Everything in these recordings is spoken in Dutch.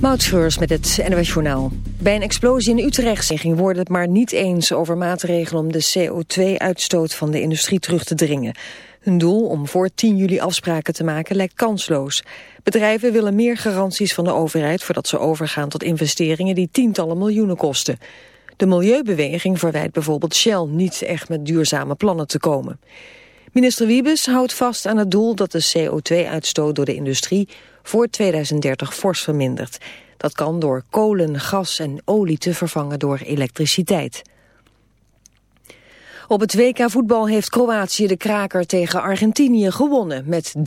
Moutschreurs met het NWS Journaal. Bij een explosie in Utrecht worden het maar niet eens over maatregelen om de CO2-uitstoot van de industrie terug te dringen. Hun doel om voor 10 juli afspraken te maken lijkt kansloos. Bedrijven willen meer garanties van de overheid voordat ze overgaan tot investeringen die tientallen miljoenen kosten. De milieubeweging verwijt bijvoorbeeld Shell niet echt met duurzame plannen te komen. Minister Wiebes houdt vast aan het doel dat de CO2-uitstoot door de industrie voor 2030 fors vermindert. Dat kan door kolen, gas en olie te vervangen door elektriciteit. Op het WK voetbal heeft Kroatië de kraker tegen Argentinië gewonnen met 3-0.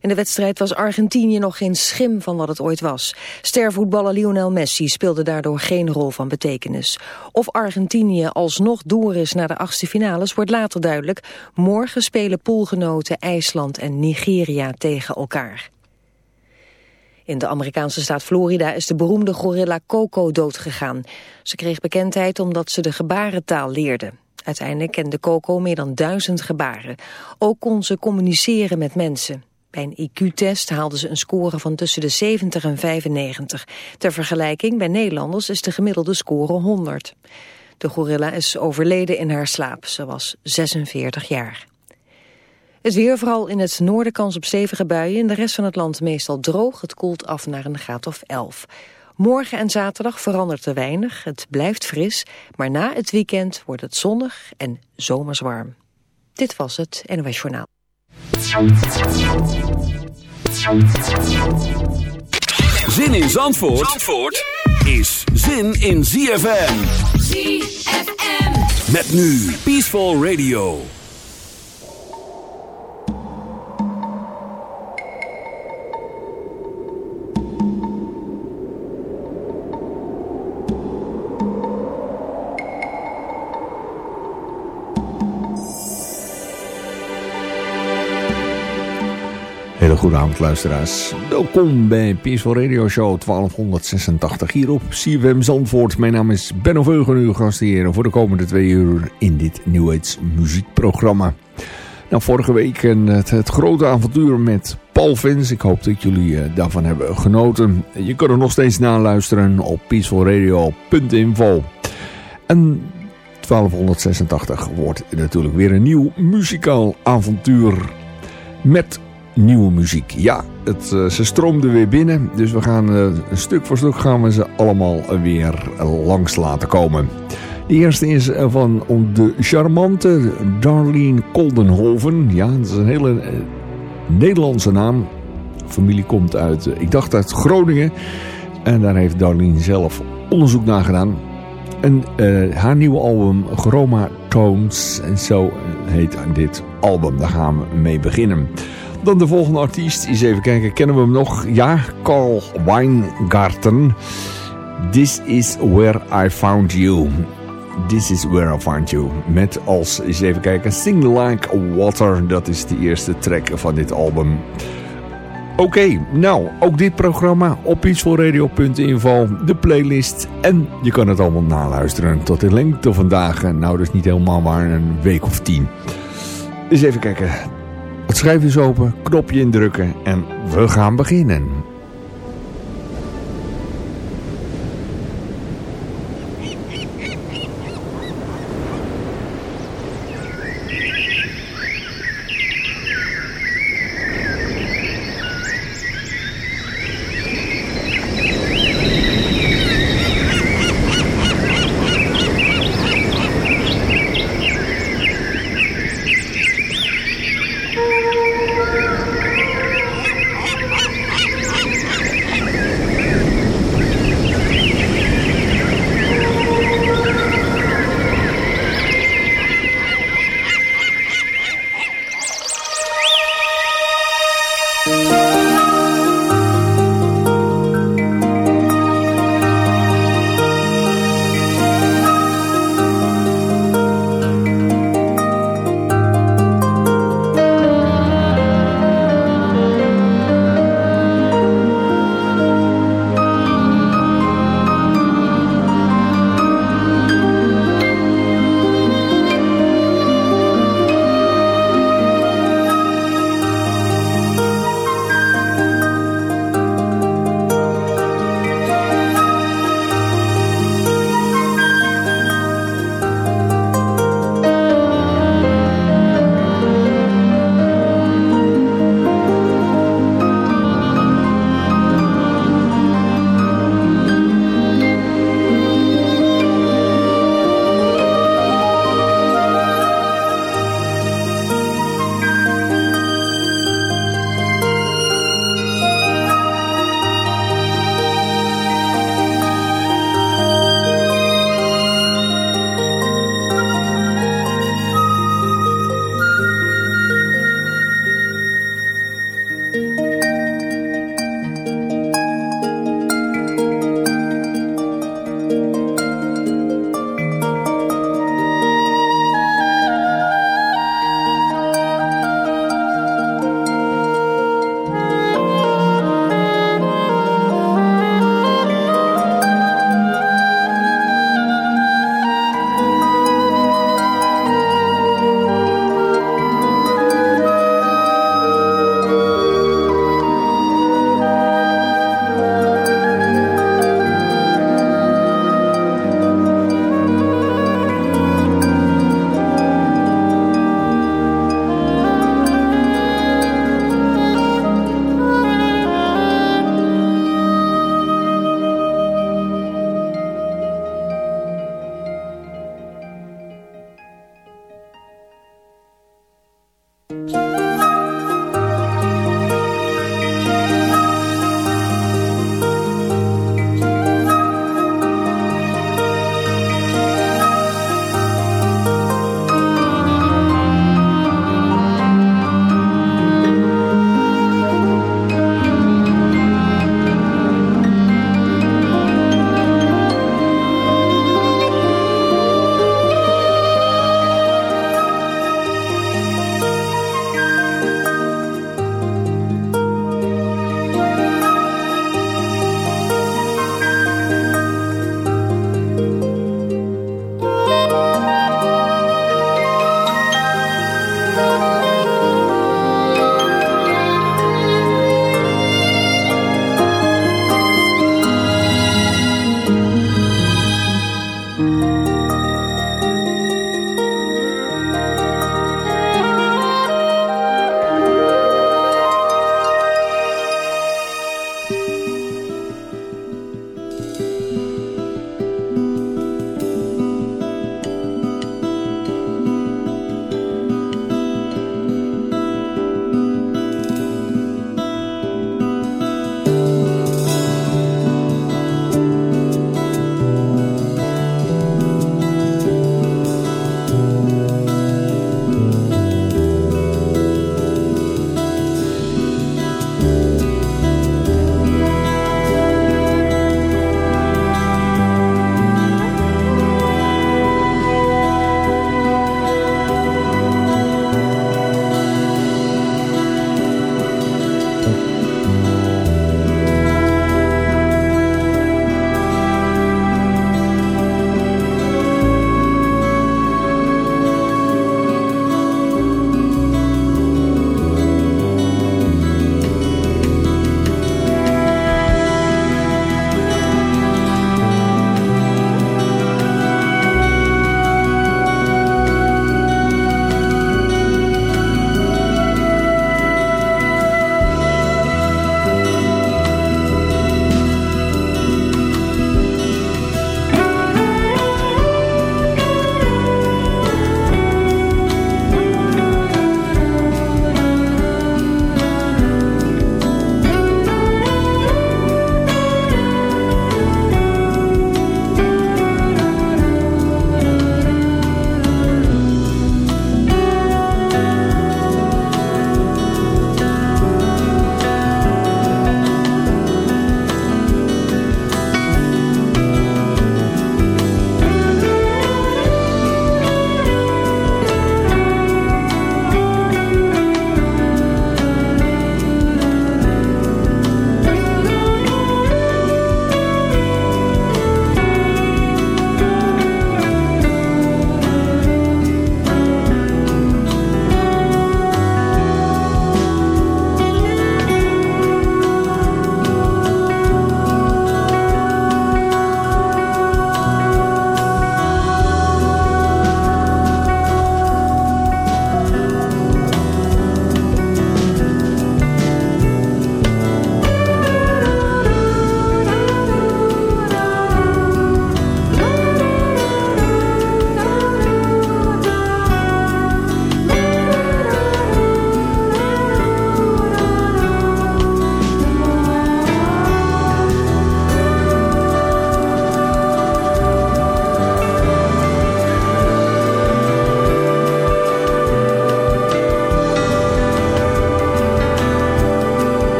In de wedstrijd was Argentinië nog geen schim van wat het ooit was. Stervoetballer Lionel Messi speelde daardoor geen rol van betekenis. Of Argentinië alsnog door is naar de achtste finales wordt later duidelijk. Morgen spelen poolgenoten IJsland en Nigeria tegen elkaar. In de Amerikaanse staat Florida is de beroemde gorilla Coco doodgegaan. Ze kreeg bekendheid omdat ze de gebarentaal leerde. Uiteindelijk kende Coco meer dan duizend gebaren. Ook kon ze communiceren met mensen. Bij een IQ-test haalde ze een score van tussen de 70 en 95. Ter vergelijking, bij Nederlanders is de gemiddelde score 100. De gorilla is overleden in haar slaap. Ze was 46 jaar. Het weer, vooral in het noorden kans op stevige buien. In de rest van het land meestal droog. Het koelt af naar een graad of 11. Morgen en zaterdag verandert er weinig. Het blijft fris. Maar na het weekend wordt het zonnig en zomers warm. Dit was het NOS Journaal. Zin in Zandvoort, Zandvoort is zin in ZFM. ZFM. Met nu Peaceful Radio. Hele goede luisteraars. Welkom bij Peaceful Radio Show 1286 hier op CWM Zandvoort. Mijn naam is Benno Veugen, uw gastheer voor de komende twee uur in dit New Age muziekprogramma. Nou, vorige week het, het grote avontuur met Paul Vins. Ik hoop dat jullie uh, daarvan hebben genoten. Je kunt er nog steeds naluisteren op peacefulradio.info. En 1286 wordt natuurlijk weer een nieuw muzikaal avontuur met nieuwe muziek. Ja, het, uh, ze stroomden weer binnen. Dus we gaan uh, stuk voor stuk gaan we ze allemaal weer langs laten komen. De eerste is van de charmante Darlene Koldenhoven. Ja, dat is een hele Nederlandse naam. Familie komt uit, ik dacht uit Groningen. En daar heeft Darlene zelf onderzoek naar gedaan. En haar nieuwe album Chroma Tones. En zo heet dit album. Daar gaan we mee beginnen. Dan de volgende artiest. Eens even kijken, kennen we hem nog? Ja, Carl Weingarten. This is where I found you. This is where I found you. Met als, eens even kijken, Sing Like Water. Dat is de eerste track van dit album. Oké, nou, ook dit programma op peacefulradio.info, de playlist. En je kan het allemaal naluisteren tot de lengte van dagen. Nou, dat is niet helemaal waar, een week of tien. Eens even kijken. Het schijf is open, knopje indrukken en we gaan beginnen.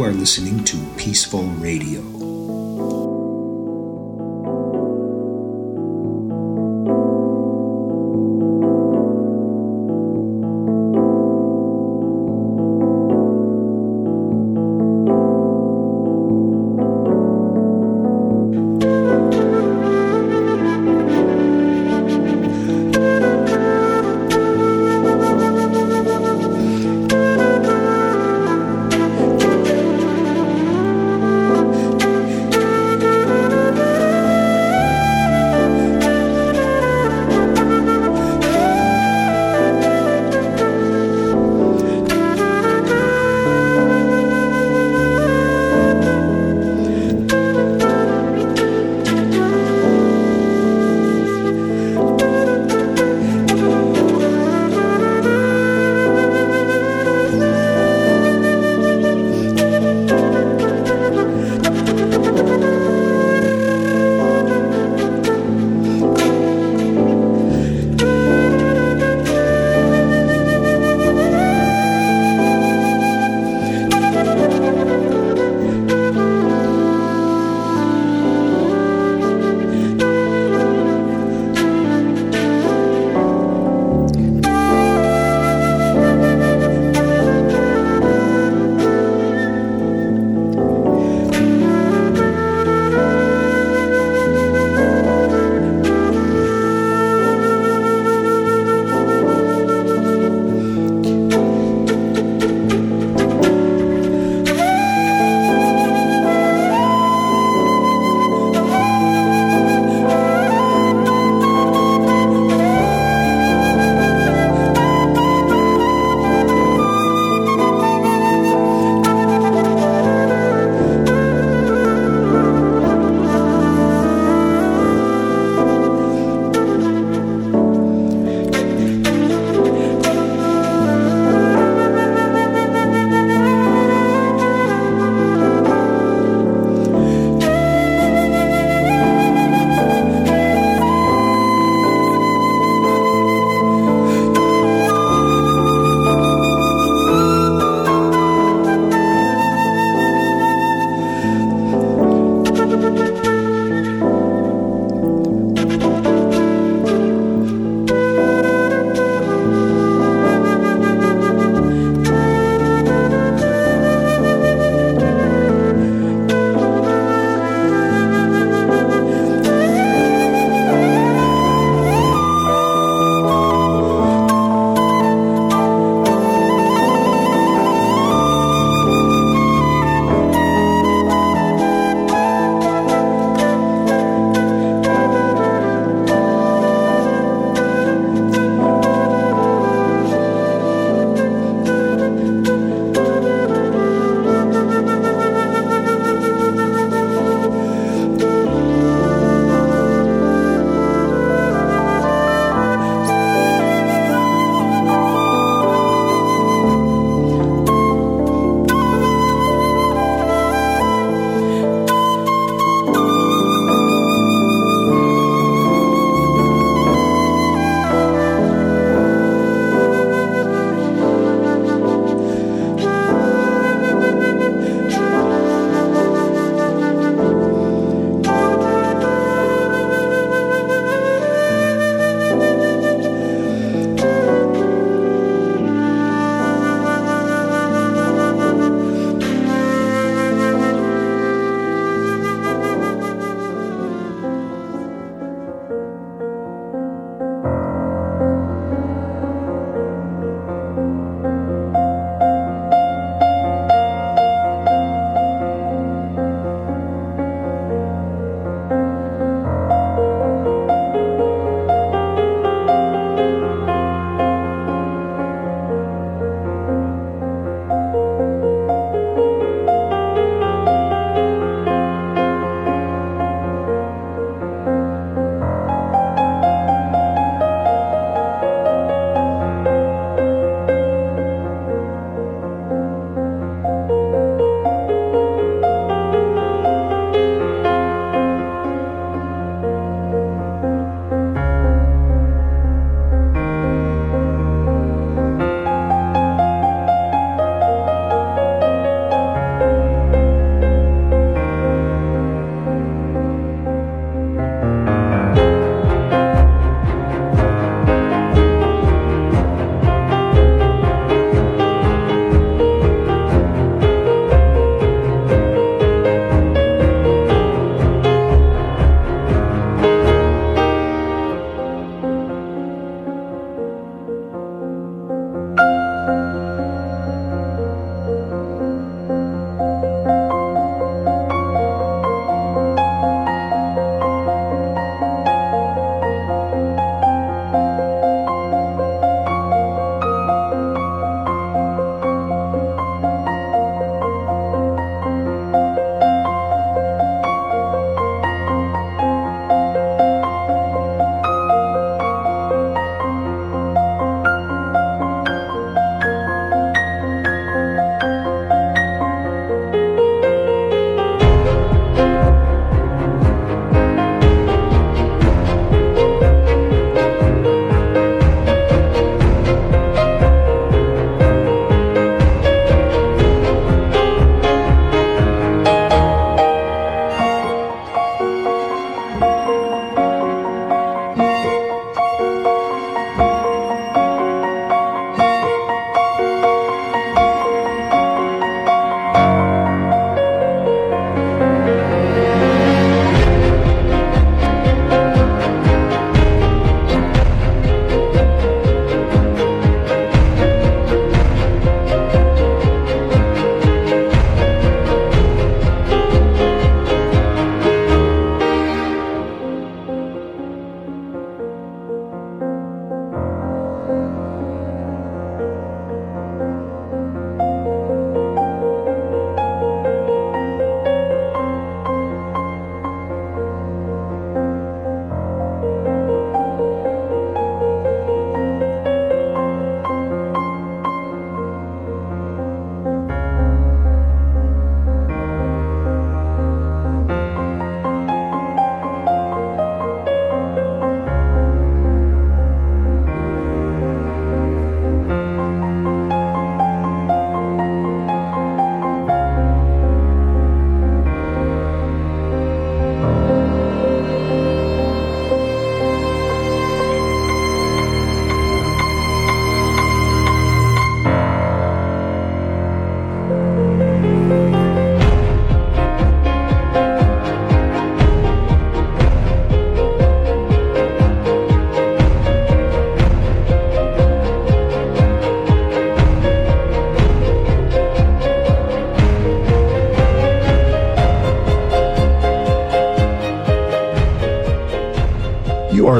You are listening to Peaceful Radio.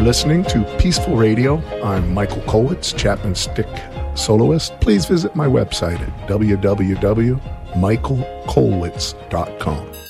Are listening to Peaceful Radio. I'm Michael Kolwitz, Chapman Stick soloist. Please visit my website at www.michaelkolwitz.com.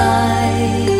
side.